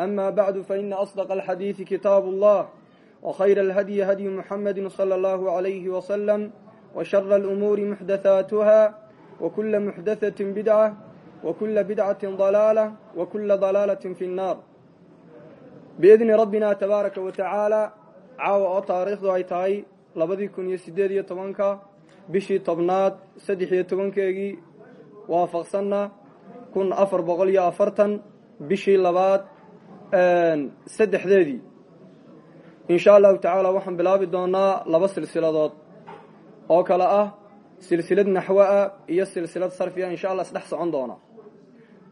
أما بعد فإن أصدق الحديث كتاب الله وخير الهدي هدي محمد صلى الله عليه وسلم وشر الأمور محدثاتها وكل محدثة بدعة وكل بدعة ضلالة وكل ضلالة في النار بإذن ربنا تبارك وتعالى caawa oo taariikhdu ay tahay labadii kun iyo siddeed iyo tobanka bishii tobnaad saddex iyo tobankeegii waafaqsanna kun afar boqol iyo afartan bishii labaad saddexdeedii insha allahu tacaala waxaan bilaabi doonaa laba silsiladood. Oo kale ah silsilad naxwoa iyo silsilad sarfiya insha allah isdhex socon doona.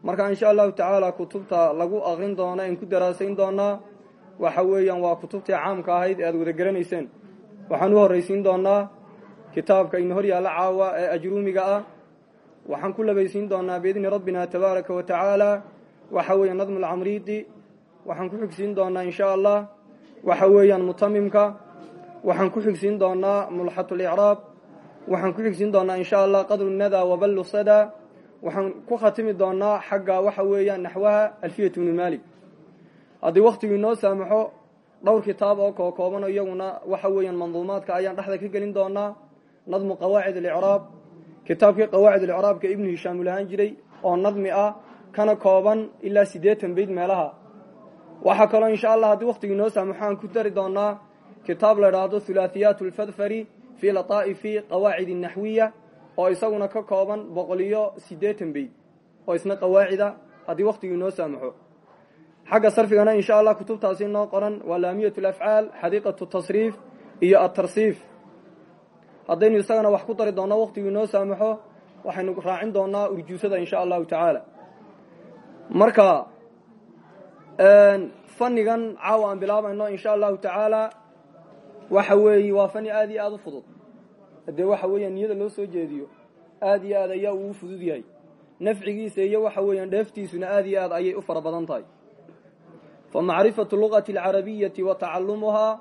Marka insha allahu tacaala kutubta lagu aqrin doona en ku daraasayn doonaa waxa weeyaan waa kutubtii caamka ahayd ee aada wada garanayseen waxaan u horraysiin doonaa kitaabka ina hor yaalla caawa ee ajruumiga ah. Waxaan ku labaysiin doonaa biidni rabbina tabaaraka wa tacaala waxa weeya nadmu lcamriidi waxaan ku xigsiin doonaa insha allah waxa weeyaan mutamimka waxaan ku xigsiin doonaa mulxatulicraab waxaan ku xigsiin doonaa insha allah qadru nada waballu sada. Waxaan ku khatimi doonaa xagga waxa weeyaan naxwaha alfiyat bnu malik haddii waktigii noo saamaxo dhowr kitaab oo kookooban iyaguna waxa weeyaan manduumaadka ayaan dhexda ka gelin doonaa nadmu qawaacid alicraab kitaabkii qawaacid alicraabka ibnu hishaam uu lahaan jiray oo nadmi ah kana kooban ilaa siddeetan bayd meelaha waxaa kaloo insha allah haddii waktigii noo saamaxo aan ku dari doonaa kitaab la idhaahdo hulaahiyaat alfadfari fii lataa'ifi qawaacid naxwiya oo isaguna ka kooban boqol iyo oo isna qawaacida haddii waktigii noo saamaxo. Xagga sarfigana insha allah kutubtaasi noo qoran waa laamiyat alafcaal xadiiqatu tasriif iyo atarsiif haddaynu isagana wax ku dari doonno waktigii noo saamaxo waxaynu raacin doonaa urjuusada insha allahu tacaala. Marka fannigan caawa aan bilaabayno insha allahu tacaala. Waxa weeye waa fanni aad iyo aada u fudud. Dee waxa weeyaan niyada loo soo jeediyo aad iyo aad ayaa uu fudud yahay. Nafcigiisa iyo waxa weeyaan dheeftiisuna aad iyo aad ayay u fara badan tahay. Famacrifatu lugati alcarabiyati wa tacalumuhaa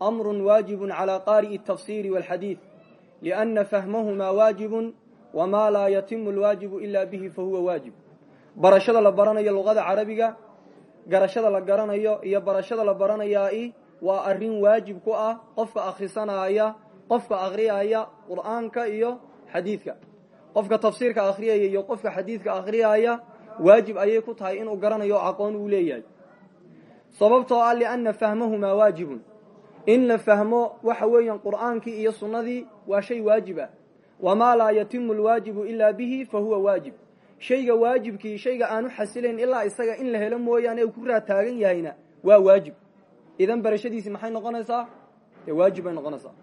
amrun waajibun calaa qaari'i altafsiri walxadiid lianna fahmahumaa waajibun wamaa laa yatimu alwaajibu ila bihi fahuwa waajib. Barashada la baranayo luqada carabiga garashada la garanayo iyo barashada la baranayaa i waa arrin waajib ku ah qofka akhrisanaya qofka akhriyaya qur'aanka iyo xadiidka. Qofka tafsiirka akhriyaya iyo qofka xadiidka akhriyaya waajib ayay ku tahay inuu garanayo aqoon uu leeyahay. Sababtoo ah lianna fahmahuma waajibun. In la fahmo waxa weeyaan qur'aankii iyo sunnadii waa shay waajib ah. Wamaa laa yatimu alwaajibu ilaa bihi fa huwa waajib shayga waajibkii shayga aanu xasilayn ilaa isaga in la helo mooyaane uu ku raad taagan yahayna waa waajib. Idan barashadiisi maxay noqonaysaa? Dee waajib bay noqonaysaa.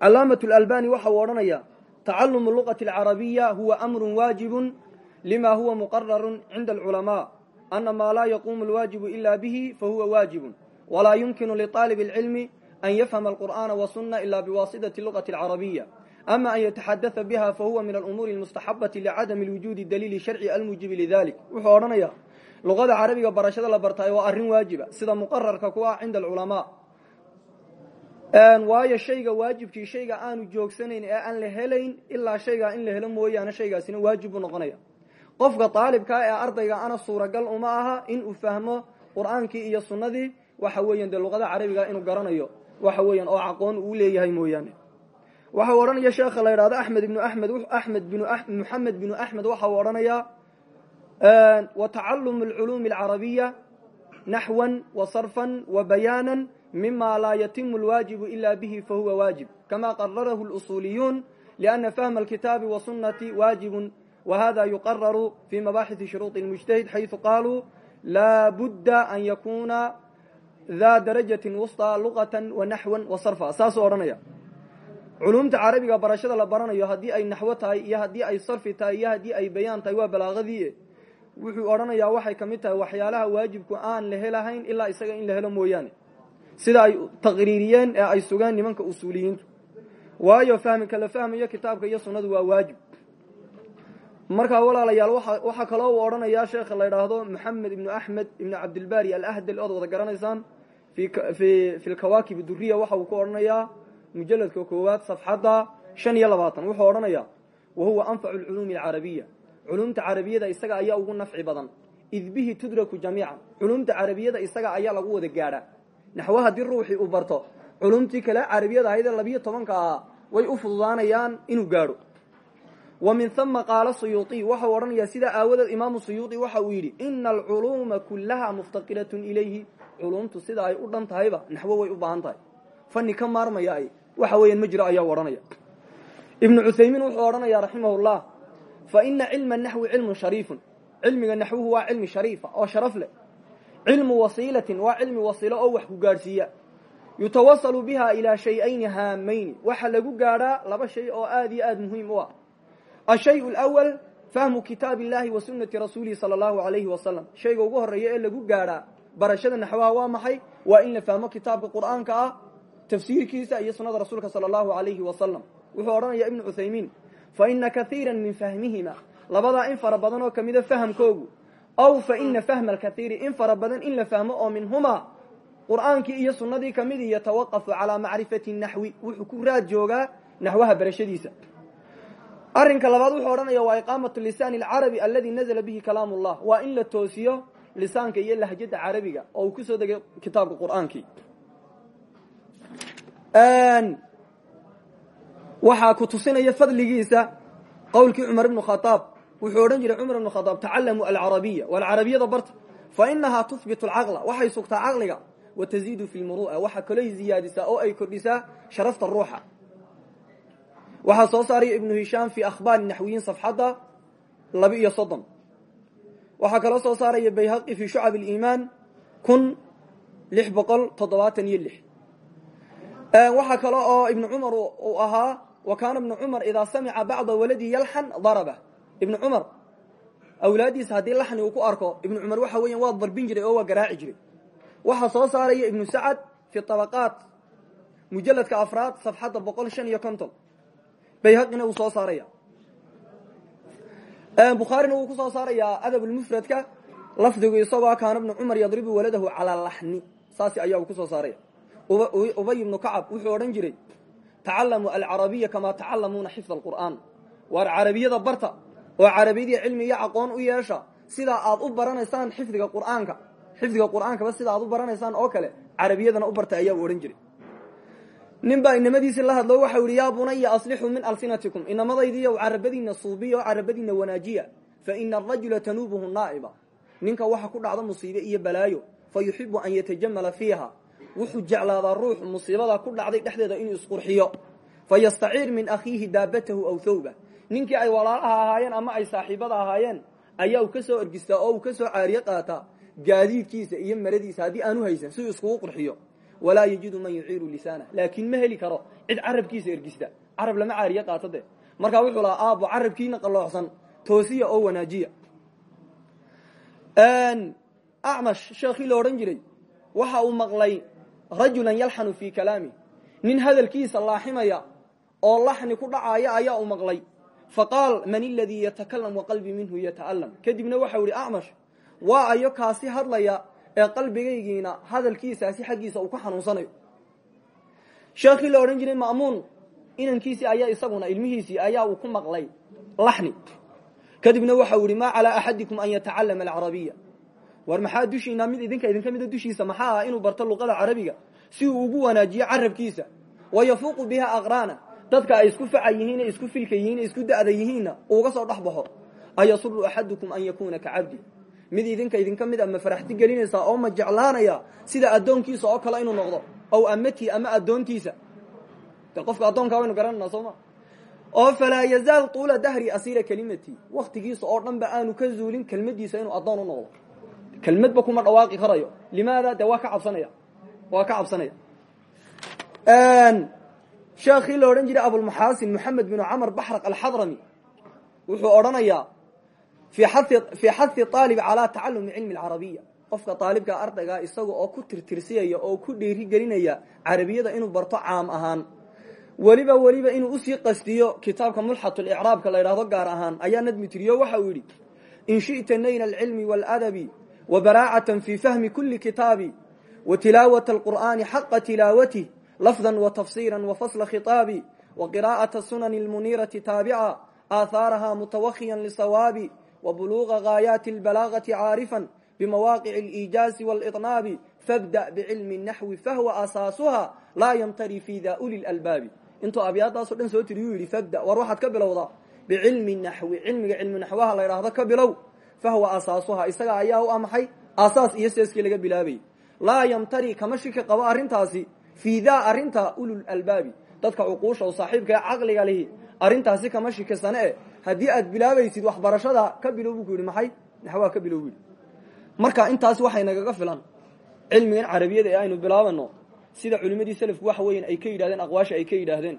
Calaamat lalbani waxa uu odhanaya tacalumu luqati alcarabiya huwa amrun waajibun lima huwa muqararun cinda alculamaa ana maa laa yaquumu alwaajibu ila bihi fahuwa waajibun. Walaa yumkinu liطaalib اlcilmi an yafhama alqur'aana wasuna ila biwaasitati luqati alcarabiya ama an yataxadaa biha fahuwa min alumuuri اmustaxabati licadami lwujuudi daliili sharci almuujibi lidalik wuxuu odhanaya luqada carabiga barashada la bartay waa arrin waajiba sida muqararka ku ah cinda alculamaa waayo shayga waajibkii shayga aanu joogsanayn ee aan la helayn ilaa shaygaa in la helo mooyaane shaygaasina waajib buu noqonaya qofka daalibkaa ee ardayga ana suuragal uma aha in uu fahmo qur'aankii iyo sunnadii waxa weeyan dee luqada carabiga inuu garanayo waxa weeyaan oo aqoon uu leeyahay mooyaane waxa uu odhanaya sheekha la yidhahdo axmed ibnu axmed axmed binu moxamed binu axmed waxa uu odhanayaa wa tacalumu alculuumi alcarabiya naxwan wa sarfan wa bayaanan mima laa yatimu lwaajibu ila bihi fahuwa waajib kama qararahu lusuliyuun liana fahma alkitaabi wasunati waajibun wahada yuqararu fi mabaxisi shuruuطi lmujtahid xayثu qaluu laa budda an yakuna da darajatin wusطa luqatan wa naxwan wa sarfa saasuu odhanaya culumta carabiga barashada la baranayo haddii ay naxwo tahay iyo haddii ay sarfi tahay iyo haddii ay bayaan tahay waa balaaqadii. Wuxuu odhanayaa waxay ka mid tahay waxyaalaha waajibku aan la helahayn ilaa isaga in la helo mooyaane. Sida ay taqriiriyeen ee ay sugaan nimanka usuuliyiintu. Waayo fahmika la fahmayo kitaabka iyo sunnadu waa waajib. Markaa walaalayaal waxaa kaloo uu odhanayaa sheekha la idhaahdo maxamed ibnu axmed ibnu cabdilbari alahdal ood wada garanaysaan. Fi lkawaakib duriya waxa uu ku odhanayaa mujaladka koowaad safxadda shan iyo labaatan. Wuxuu odhanayaa wa huwa anfacu lculuumi alcarabiya culumta carabiyada isaga ayaa ugu nafci badan. Id bihi tudraku jamiican. Culumta carabiyada isaga ayaa lagu wada gaadhaa naxwo haddii ruuxii uu barto culumtii kale carabiyada ahaydee labiyo tobanka ah way u fududaanayaan inuu gaadho. Wa min hama qaala suyuuiy waxau odhanayaa sidaa aawadeed imaamu suyuudi waxa uu yidhi ina alculuuma kullaha muftaqiratun ilayhi culumtu sida ay u dhan tahayba naxwo way u baahan tahay. Ka maarmaya ay waxa weeyaan ma jiro ayaa odhanaya ibnu cuthaymiin wuxuu odhanayaa raximahullah fa ina cilma naxwi cilmun shariifun. Cilmiga naxwuhu waa cilmi shariifa oo sharaf leh. Cilmu wasiilatin waa cilmi wasiilo oo wax ku gaadhsiiya. Yutawasalu biha ilaa shay-ayni waxa lagu gaadhaa laba shay oo aad iyo aad muhiim u ah. Ashay lwal fahmu kitaab wa sunati rasuulihi sala allahu alayhi wasalam shayga ugu horreeya ee lagu gaadhaa barashada naxwaha waa maxay? Waa in la fahmo kitaabka qur'aanka ah tafsiirkiisa iyo sunada rasuulka sala allahu alayhi wasalam wuxuu odhanaya ibnu cuthaymiin fa ina kaiira min fahmihima. Labadaa in fara badan oo kamida fahamkoogu. Aw fa ina fahma alkaiiri in fara badan in la fahmo oo minhumaa qur'aankii iyo sunnadii ka mid yatawaqafu calaa macrifati naxwi. Wuxuu ku raad joogaa naxwaha barashadiisa. Arrinka labaad wuxuu odhanaya waa iqaamatu lisaani alcarabi aladi nazla bihi kalaam ullah waa in la toosiyo lisaanka iyo lahjada carabiga oo uu ku soo degay kitaabka qur'aankii waxaa ku tusinaya fadligiisa qowlkii cumar ibnu khaaab wuxuu odhan jiray cumar ibnu khaaab tacalamuu alcarabiya walcarabiyada barta fa inahaa tuhbitu alcaqla. Waxay sugtaa caqliga wa taziidu fi lmuru'a waxaa kalooy ziyaadisaa oo ay kordhisaa sharafta ruuxa. Waxaa soo saaraya ibnu hishaam fi akhbaari naxwiyiin safxadda laba iyo soddon. Waxaa kaloo soo saaraya bayhaqi fi shucab aliimaan kun lix boqol toddobaatan waxaa kale oo ibnu cumar uu ahaa wa kaana ibnu cumar idaa samica bacda waladihi yalxan daraba. Ibnu cumar awlaadiisa haddii laxni uu ku arko ibnu cumar waxa weyan waa darbin jiray oo waa garaaci jiray. Waxaa soo saaraya ibnu sacad fi طabaqaat mujaladka afraad safxadda boqol shan iyo konton. Bayhaqina wuu soo saaraya. Bukhaarina wuu ku soo saarayaa adab lmufradka lafdigu isagoo kaana ibnu cumar yadribu waladahu calaa laxni. Saas ayaa uu ku soo saaraya ubay ibnu kacab wuxuu odhan jiray tacalamuu alcarabiya kamaa tacalamuuna xifda alqur'aan waar carabiyada barta oo carabiyadii cilmi iyo aqoon u yeesha sidaa aad u baranaysaan xifdiga qur'aanka xifdiga qur'aankaba sida aad u baranaysaan oo kale carabiyadana u barta ayaa u odhan jiray. Nin baa inamadiisii la hadlo waxau yihi yaa bunaya aslixuu min alsinatikum inamadaydiiyo carabadiina suubiya oo carabadiina wanaajiya fa ina arajula tanuubuhu naa'iba. Ninka waxa ku dhacda musiibe iyo balaayo fa yuxibu an yatajamala fiiha wuxuu jeclaadaa ruux musiibada ku dhacday dhexdeeda inuu isqurxiyo. Fa yastaciir min akhiihi daabatahu aw thawba ninkii ay walaalaha ahaayeen ama ay saaxiibada ahaayeen ayaa uu ka soo oo uu ka soo caariye qaataa gaadiidkiisa iyo maradiisa haddii aanu haysan si iskugu qurxiyo. Walaa yajidu man yuciiru lisaana. Laakiin ma heli karo cid carabkiisa ergista. Carab lama caariye qaato de markaa wuxuu lahaa aabo carabkiina qalloocsan toosiya oo wanaajiya. Acmash sheekhii la odhan jiray waxa uu maqlay rajulan yalxanu fii kalaami. Nin hadalkiisa laaximaya oo laxni ku dhacaya ayaa uu maqlay. Faqaal man iladii yatakalam waqalbii minhu yata'alam kadibna waxau ihi acmash waa ayo kaasi hadlaya ee qalbigaygiina hadalkiisaasi xaggiisa uu ka xanuunsanayo. Sheekhii la odhan jiray ma'muun inankiisii ayaa isaguna ilmihiisii ayaa uu ku maqlay laxni. Kadibna waxau yihi maa calaa axadikum an yatacalama alcarabiya war maxaa dushiina mid idinka idinka mida dushiisa maxaa ah inuu barto luqada carabiga? Si uu ugu wanaajiyo carabkiisa. Wa yafuuqu biha aqraana. Dadka ay isku faca yihiin isku filka yihiin isku da'da yihiinna uuga soo dhex baxo. Ayasuru axadukum an yakuuna ka cabdi? Mid idinka idinka mid a ma faraxti gelinaysaa oo ma jeclaanaya sida addoonkiisa oo kale inuu noqdo? Ow amatii ama addoontiisa? De qofka addoonkaa waynu garanayna soo ma? Oo falaa yazaal tuula dahri asiira kelimatii waktigiisa oo dhan ba aanu ka zuulin kelmadiisa inuu addoon u noqdo kelmadba kuma dhawaaqi karayo. Limaada de waa ka cabsanaya. Waa ka cabsanaya. Sheekhii la odhan jiray abulmaxaasin moxamed binu camr baxraq alxadrami wuxuu odhanayaa fii xahi aalib calaa tacalumi cilmi alcarabiya. Qofka aalibka ardayga isaga oo ku tirtirsiyaya oo ku dhiirigelinaya carabiyada inuu barto caam ahaan. Weliba weliba inuu u sii qastiyo kitaabka mulxatulicraabka la ydhahdo gaar ahaan ayaa nadmi tiriyo waxa uu yidhi in shi'ta nayla alcilmi wa tilaawata alqur'aani xaqa tilaawatih lafdan wa tafsiiran wa fasla khitaabi wa qiraa'ata sunani almuniirati taabica aahaaraha mutawakiyan lisawaabi wa buluuqa gaayaati albalaagati caarifan bimawaaqici aliijaazi waaliطnaabi fabda bicilmi naxwi fahwa asaasuha laa yamtari fi da uli lalbaabi intuu abyaadaasoo dhan soo tiri yuu yidhi fabda war bicilmi naxwi cilmiga cilmi naxwaha la ydhaahdo ka fahwa asaasuha isaga ayaa u amaxay aasaas iyo seeskii laga bilaabayy laa yamtari kama shiki qabo arrintaasi fii daa arrinta ulul albaabi dadka cuquusha u saaxiibka ee caqliga lihi arrintaasi kama shikisane e haddii aad bilaabaysid waxbarashada ka bilow buu ku yidhi maxay naxwaha ka bilow marka intaasi waxay nagaga filan cilmigan carabiyada ee aynu bilaabano sida culimmadii selafku waxa weyan ay ka yidhahdeen aqwaasha ay ka yidhaahdeen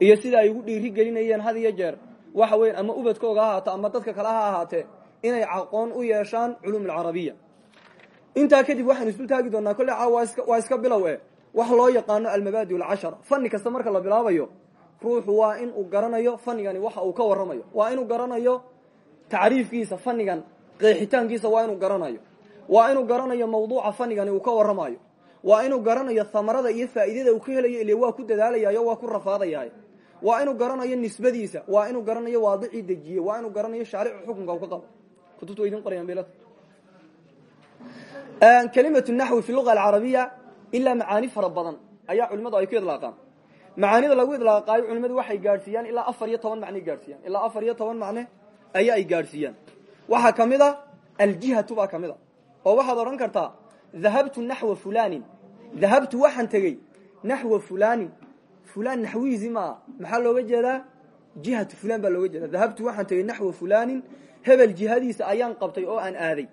iyo sida ay ugu dhiiri gelinayeen had iyo jeer waxa weyan ama ubadkooga ha ama dadka kale ha ahaatee inay aqoon u yeeshaan culuum alcarabiya. Intaa kadib waxaynu isdul taagi doonaa kolle caa waa iska bilow e wax loo yaqaano almabaadi alcashara fanni kasta marka la bilaabayo ruuxu waa in uu garanayo fanigani waxa uu ka warramayo. Waa inuu garanayo tacriifkiisa fanigan qeexitaankiisa waa inuu garanayo. Waa inuu garanayo mawduuca fanigani uu ka warramayo waa inuu garanayo hamarada iyo faa'iidada uu ka helayo ile waa ku dadaalayaayo waa ku rafaadayaay waa inuu garanayo nisbadiisa waa inuu garanayo waadicii dejiye waa inuu garanayo shaaricu xukunka u ka qabo kutubta wa idin qorayaan bel kelimatu naxwi fi luga alcarabiya ilaa macaani fara badan. Ayaa culimadu ay ku idlaaqaan. Macaanida lagu idlaaqaayo culimadu waxay gaadhsiiyaan ilaa afar iyo toban macnay gaadhsiiyaan macne ayaa ay gaadhsiiyaan waxaa ka mid a aljihatu baa oo waxaad odhan kartaa dahabtu naxwa fulanin dahabtu waxaan tegey naxwa fulanin fulan naxwihiisi maa. Maxaa looga jihatu fulan baa looga jeeda dahabtu waxaan tegey naxwa fulanin hebel jihadiisa ayaan qabtay oo aan aaday.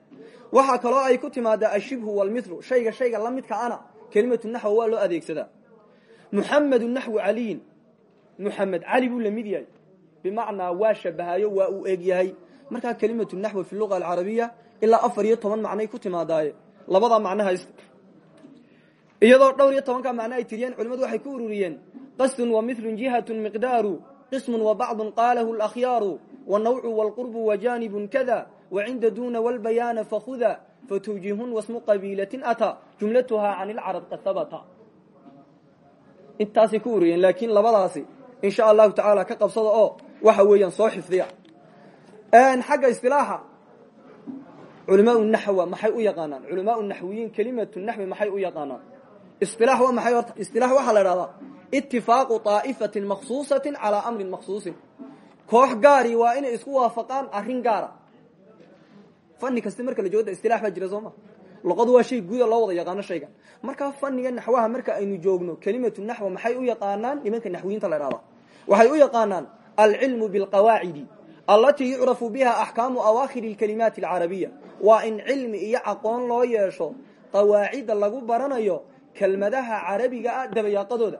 Waxaa kaloo ay ku timaadaa ashibhu walmithlu shayga shayga la midka ana kelimatu naxwa waa loo adeegsadaa muxamedu naxwu caliyin muxamed cali buu la mid yahay. Bimacnaa waa shabahayo waa uu eg yahay. Markaa kelimatu naxwi fi luga alcarabiya ilaa afar iyo toban macnay ku timaadaaye. Labadaa macno haysta. Iyadoo dhowr iyo tobankaa macno ay tiriyeen culimadu waxay ku ururiyeen qasdun wa milun jihatun miqdaaru qismun wa bacdun qaalahu lakhyaaru wanawcu walqurbu wajanibun kada wacinda duna walbayaana fakhuda fatawjihun wasmu qabiilatin ata jumlatuhaa can ilcarab qad habata intaasay ku ururiyeen laakiin labadaasi insha allahu tacaala ka qabsada oo waxa weeyaan soo xifdiya xagga istilaaxa culamaau naxwa maxay u yaqaanaan culamaau naxwiyiin kelimatu naxwi maxay u yaqaanaan isilaax waa maxay horta isilaax waxaa la idhahdaa itifaaqu طaa'ifatin maksuusatin calaa amrin maksuusin koox gaari waa inay isku waafaqaan arrin gaara. Fani kasta marka la joogda istilax baa jira soo ma? Waa shay guuda loo wada yaqaano shaygan. Markaa faniga naxwaha marka aynu joogno kelimatu naxwa maxay u yaqaanaan? Nimanka naxwiyiinta la idhahda waxay u yaqaanaan alcilmu bilqawaacidi allatii yucrafu biha axkaamu awaakhiri اlkalimaati alcarabiya waa in cilmi iyo aqoon loo yeesho qawaacidda lagu baranayo kelmadaha carabiga ah dabayaaqadooda.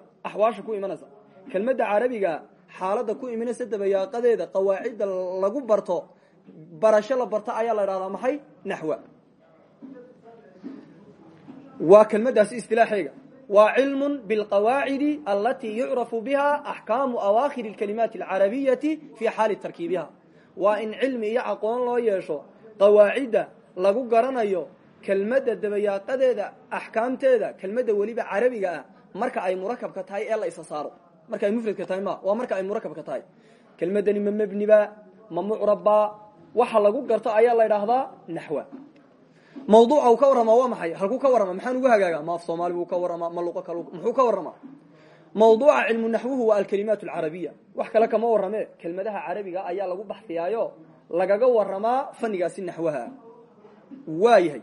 Ku imanaysa. Kelmadda carabiga xaaladda ku imanaysa dabayaaqadeeda qawaacidda lagu barto barasho la barto ayaa la dhahdaa maxay? Naxwa. Waa kelmaddaasi istilaaxeega. Waa cilmu bilqawaacidi alatii yucrafu biha axkaamu awaakhiri اlkalimaati alcarabiyati fii xaali tarkiibiha. Waa in cilmi iyo aqoon loo yeesho qawaacidda lagu garanayo kelmadda dabayaaqadeeda axkaamteeda kelmadda weliba carabiga ah marka ay murakabka tahay ee la isa saaro marka ay mufradka tahay ma waa marka ay murakabka tahay. Kelmaddani ma mebniba ma mucrabba waxa lagu garto ayaa la idhaahdaa naxwa mawduuca uu ka warramaa waa maxay? Halkuu ka warrama maxaan ugu hagaaga ma af soomaali buu ka warramaa ma luqo kal muxuu ka warramaa mawduuca cilmu naxwuhu waa alkalimaat alcarabiya wax kale kama warrame kelmadaha carabiga ayaa lagu baxfiyaayo lagaga warramaa fanigaasi naxwaha waa yahay.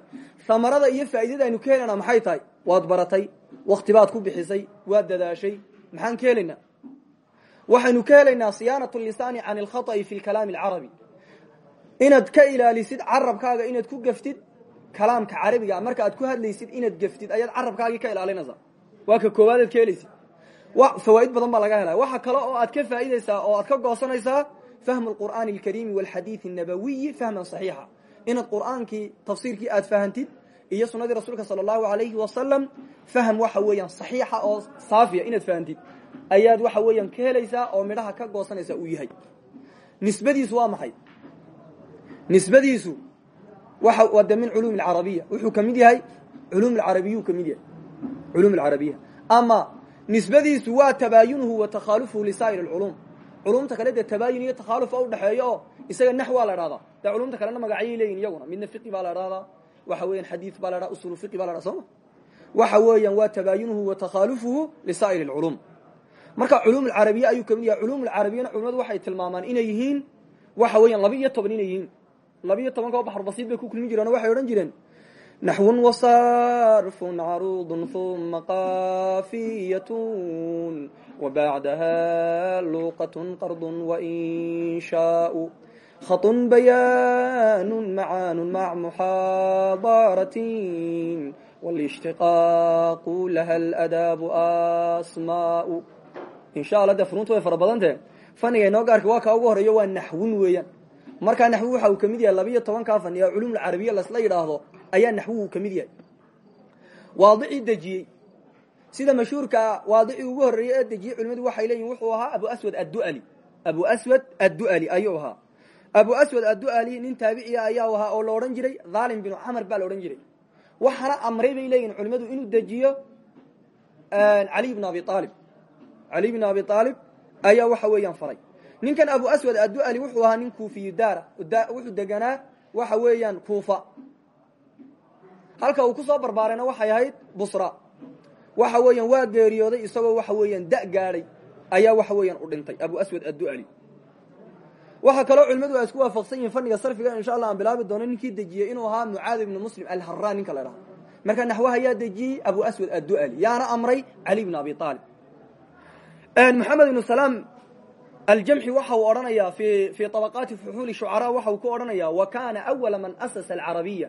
Hamarada iyo faa'iidada aynu ka maxay tahay? Waad baratay wakti ku bixisay waad dadaashay maxaan ka helaynaa waxaynu ka helaynaa siyaanat alkhata'i fi lkalaami alcarabi. Inaad ka ilaalisid carabkaaga inaad ku gaftid kalaamka carabiga marka aad ku hadlaysid inaad gaftid ayaad carabkaagii ka ilaalinaysaa. Waa ka koowaadaad ka helaysid badan baa laga helaya waxa kale oo aad ka faaideysaa oo aad ka goosanaysaa fahmu lqur'aani alkariimi walxadiidi nabawiyi fahman saxiixa. Inaad qur'aankii tafsiirkii aad fahantid iyo sunadii rasuulka sala allahu alayhi wasalam fahm waxa weeyaan saxiixa oo saafiya inaad fahantid ayaad waxa weeyaan ka helaysaa oo midhaha ka goosanaysa uu yahay. Nisbadiisu waa maxay? Nisbadiisu waa de min culum carabiya wuxuu ka mid yahay culum carabiyu ka mid yahay. Culum carabiya ama nisbadiisu waa tabaayunuhu wa takhaalufuhu lisaa'ir اculum culumta kale dee tabaayun iyo takhaalufa udhexeeya oo isaga nax la dhahdaa dee culumta kalena magacyay leeyihiin iyaguna. Midna fiqi baa la dhahdaa waxa weeyaan xadiid baa la dhaha usulu fiqi baa la dhaha soo ma? Waxa weeyaan waa tabaayunuhu wa takhaalufuhu lisaa'ir اlculum marka culum carabiya ayuu ka mid yahay culum carabiyana culimadu waxay tilmaamaan inay yihiin waxa weeyaan laba iyo toban inay yihiin. Laba iyo tobanka oo baxr basiid bay ku kulmi jireen waxay odhan jireen naxwun wasarfun caruudun uma qaafiyatun wabacdaha luuqatun qardun wainshaau khaطun bayaanun macaanun mac muxaadaratin wlishtiqaaqu laha aladaabu asmaau insha alla dee furuntu way fara badantee faniga inoo gaarka waa kaa ugu horeeyo waa naxwun weeyaan markaa naxwi waxa uu ka mid yahay labiiyo tobankaa fani ee culum carabiya lasla yidhaahdo ayaa naxwuhu ka mid yahay waadicii dejiyey sida mashhuurkaa waadicii ugu horreeyey ee abu aswad addu'ali abu aswad addu'ali nin taabiciya ayaa ahaa oo la odhan jiray dhaalim binu camar baa la odhan jiray. Waxaana amray bay leeyihiin culimadu inuu dejiyo caliy bn abi aalib caliy bn abi aalib ayaa waxa weeyaan faray. Ninkan abu aswad addu'ali wuxuu ahaa nin kuufiyu daara wuxuu deganaa waxa weeyaan kuufa. Halka uu ku soo barbaarayna waxay ahayd busra. Waxa weeyaan waa geeriyooday isagoo waxa weeyaan da gaadhay ayaa waxa weeyaan u dhintay abu aswad addu'ali waxaa kaloo culimadu ay isku waafaqsan yihiin fanniga sarfiga insha allah aan bilaabi doono ninkii dejiyey inuu ahaa mucaadi ibnu muslim alharaan ninka la dhaha marka naxwaha yaa dejiyey abu aswad addu'ali yaana amray cali bn abi aalib maxamed ibnu salaam aljamxi waxa uu odhanayaa fi fii طabaqaati fuxuuli shucaraa waxa uu ku odhanayaa wa kana awala man asasa alcarabiya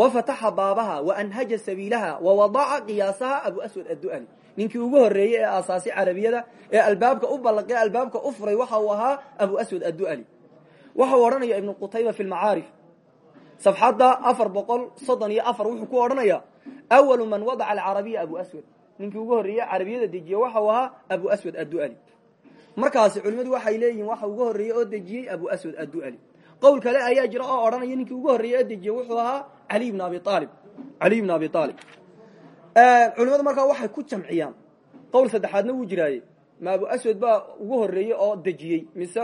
wafataxa baabaha waanhaja sabiilaha wawadaca qiyaasaha abu aswad addu'ali ninkii ugu horreeyey ee aasaasi carabiyada ee albaabka u ballaqay albaabka u furay waxa uu ahaa abu aswad addu'ali. Waxa uu odhanaya ibnu qutayba fi lmacaarif safxadda afar boqol soddon iyo afar wuxuu ku odhanaya awalu man wadaca alcarabiya abu aswad. Ninkii ugu horreeye carabiyada dejiye waxa uu ahaa abu aswad addu'ali. Markaasi culimmadu waxay leeyihiin waxa ugu horreeyey oo dejiyey abu aswad addu'ali. Qowl kale ayaa jira oo odhanaya ninkii ugu horreeyey oo wuxuu ahaa ali bn abi aalib caliy bn abi aalib culimadu markaa waxay ku jamciyaan. Qowl saddexaadna wuu jiraaye ma abu aswad baa ugu horreeyey oo dejiyey mise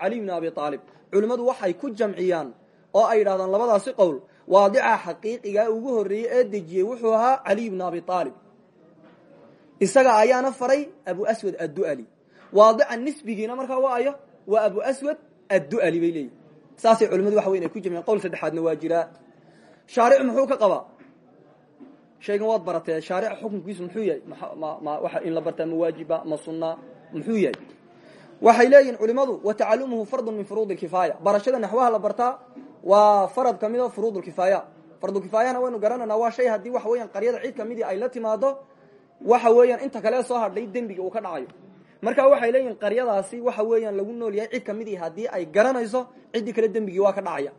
caliy bn abi aalib culimmadu waxay ku jamciyaan oo ay yidhahdaan labadaasi qowl. Waadica xaqiiqiga ugu horreeyey ee dejiyey wuxuu ahaa caliy bn abi aalib isaga ayaana faray abu aswad addu'ali. Waadica nisbigiina markaa waa ayo waa abu aswad addu'ali bay leeyihiin saasay culimadu waxa weyn ay ku jamciyeen qowl saddexaadna waa jiraa shaaric muxuu ka qabaa shaygan waad baratee shaarica xukunkiisu muxuu yahay? Mwaxa in la bartaa ma waajiba ma sunna muxuu yahay? Waxay leeyihiin culimadu wa tacalumuhu fardun min furuud kifaaya. Barashada naxwaha la bartaa waa farad ka mid o furuud kifaaya. Fardukifaayahana waynu garananaa waa shay haddii waxa weeyaan qaryada cid kamidii ay la timaado waxa weeyaan inta kale soo hadhay dembiga uu ka dhacayo. Marka waxay leeyihiin qaryadaasi waxa weeyaan lagu nool yahay cid kamidii haddii ay garanayso ciddii kale dembigii waa ka dhacaya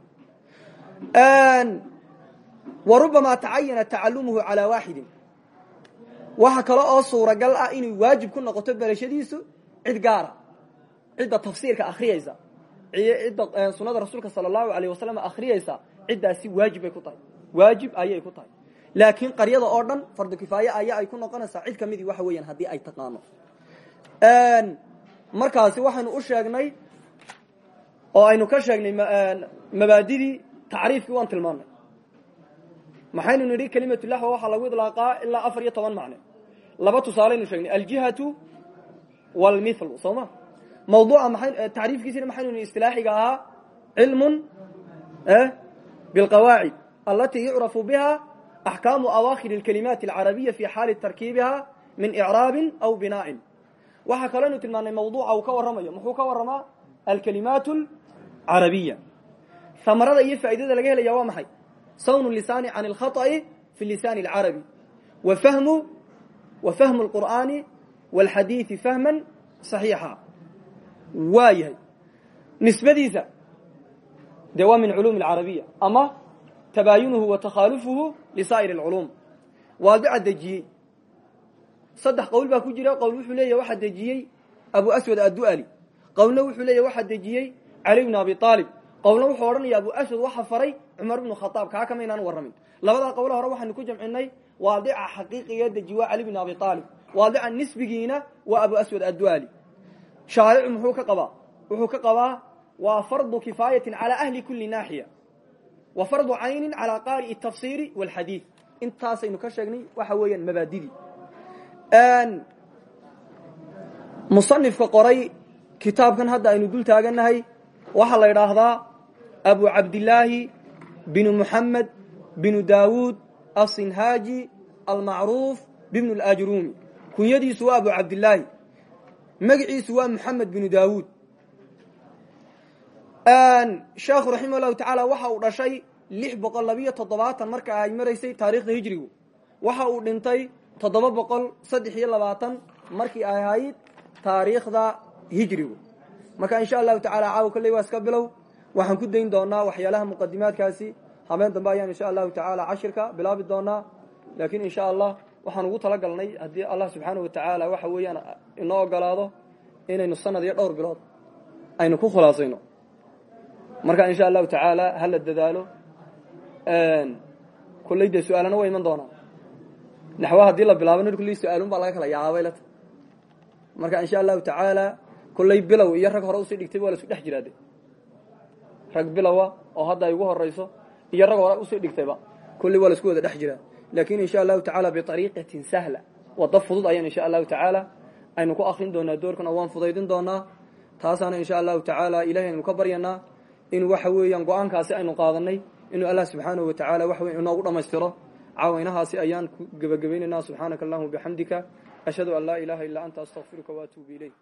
wa rubamaa tacayana tacalumuhu calaa waaxidin waxa kale oo suuragal ah inay waajib ku noqoto berashadiisu cid gaara cidda tafsiirka akhriyaysa. Cidda sunada rasuulka sala allahu alayh wasalam akhriyaysa ciddaasi waajib bay ku tahay. Waajib ayay ku tahay. Laakiin qaryada oo dhan fardu kifaaye ayaa ay ku noqonaysaa cid kamidii waxa weeyaan haddii ay taqaano. Markaasi waxaynu u sheegnay oo aynu ka sheegnay mabaadidii tacriifkii waan tilmaanay maxaynu nidhi kelimatu laxwa waxaa lagu idlaaqaa ilaa afar macne. Laba tusaaleynu sheegnay. Aljihatu walmithlu soo ma? Mawduuca maay tacriifkiisina maxaynu nihi istilaaxiga ahaa cilmun bilqawaacid alatii yucrafu biha axkaamu awaakhir اlkalimaati alcarabiya fi xaali tarkiibiha min icraabin aw bina'in waxaa kaloo ynu tilmaanay mawduuca uu ka warramayo. Muxuu ka warramaa? Alkalimaat alcarabiya hamarada iyo faa'iidada laga helaya waa maxay sawnu lisaani can alkhaطa'i fi lisaani alcarabi wa fahmu alqur'aani walxadiidi fahman saxiixa waa yahay nisbadiisa dee waa min culuumi alcarabiya ama tabaayunuhu wa takhaalufuhu lisaa'ir alculuum waadica dejiyey saddex qowl baa ku jira qowl wuxuu leeyahy waxaa dejiyey abu aswad addu'ali qowlna wuxuu leeyahy waxaa dejiyey cali bnu abi aalib qowlna wuxuu odhanaya abu aswad waxa faray cumar bnu khaaab kaa kama inaan warramin. Labadaa qowle hore waxaanu ku jamcinay waadica xaqiiqiga deji waa cali bnu abi aalib waadica nisbigiina waa abu aswad addu'ali shaaricu muxuu ka qabaa? Wuxuu ka qabaa waa fardu kifaayatin calaa ahli kuli naaxiya wa fardu caynin calaa qaari'i tafsiiri walxadiid intaasaynu ka sheegnay waxa weeyaan mabaadidii. Musanifka qoray kitaabkan hadda aynu dul taagannahay waxaa la idhaahdaa abu cabdillaahi binu muxamed binu daawuud asinhaaji almacruuf bibnu lajruumi kunyadiisu waa abu cabdillaahi magiciisu waa muxamed binu daawuud sheekhu raximah llahu tacaala waxa uu dhashay lix boqol labiyo toddobaatan marka ay maraysay taarikhda hijrigu. Waxa uu dhintay toddoba boqol saddex iyo labaatan markii ay ahayd taariikhda hijrigu. Marka insha allahu tacala caawa kolley waa iska bilow waxaan ku dayn doonaa waxyaalaha muqadimaadkaasi habeen dambe ayaan insha allahu tacaala cashirka bilaabi doonaa. Laakiin insha allah waxaan ugu tala galnay haddii allah subxaanahu watacaala waxa weeyaan inoo ogolaado inaynu sanad iyo dhowr bilood aynu ku khulaasayno. Marka insha allahu tacaala hala dadaalo kolley dee su'aalana waa iman doonaa naxwa haddii la bilaabo kulley su'aalun baa laga kala yaabay marka insha allahu tacaala kolley bilow iyo rag hore u sii dhigtay waa la isu dhex jiraade rag bilowa oo hadda ay ugu horayso iyo rag hore u sii dhigtayba kolley waa la isku wada dhex jiraa laakiin insha allahu tacaala biariiqatin sahla wada fudud ayaan insha allahu tacaala aynu ku akrin doonaa doorkana waan fudaydin doonaa. Taasaana insha allahu tacaala ilahay aynu ka baryanaa in waxa weeyaan go'aankaasi aynu qaadanay inuu allah subxaanahu wa tacala wax weyn inoogu dhammaystiro. Caawaynahaasi ayaan ku gebagabaynaynaa subxaanaka allahuma bixamdika ashhadu an laa ilaha illaa anta astaqfiruka waatuubu ilayk